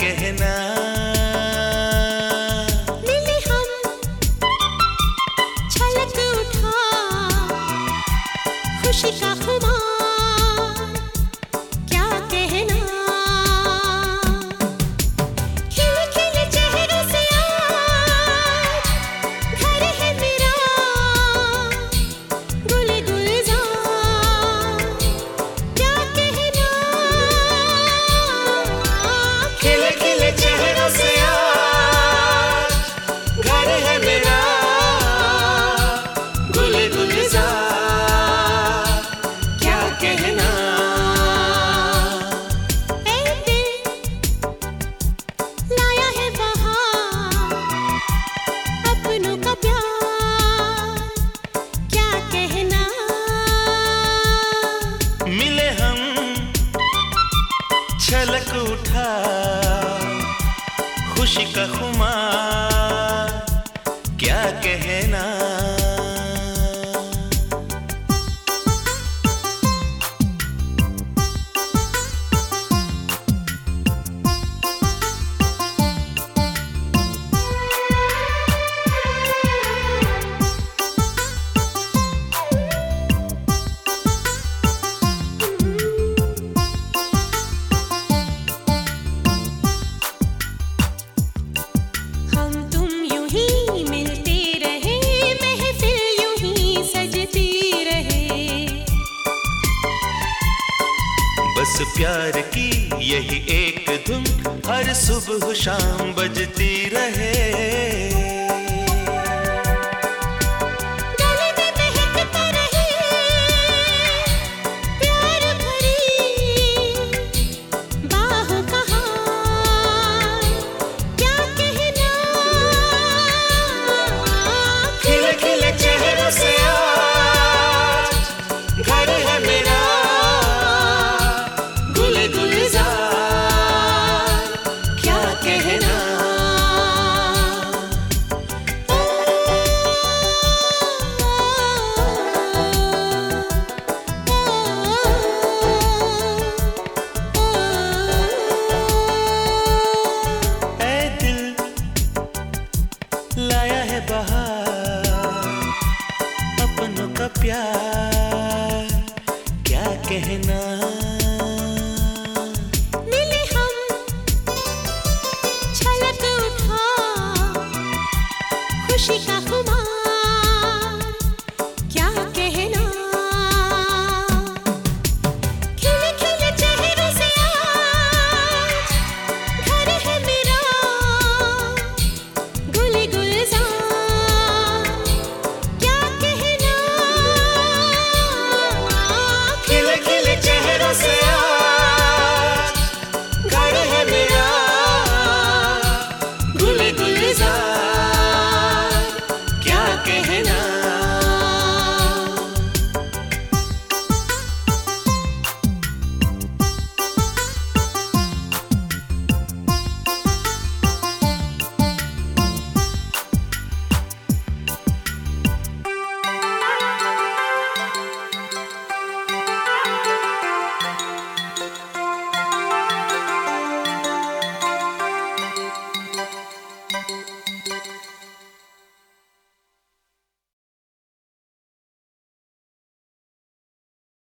कहना। मिले हम छलक उठा। खुशी का खुद रूठा खुशी का खुमार बस प्यार की यही एक धुन हर सुबह शाम बजती रहे। कहना। खुशी का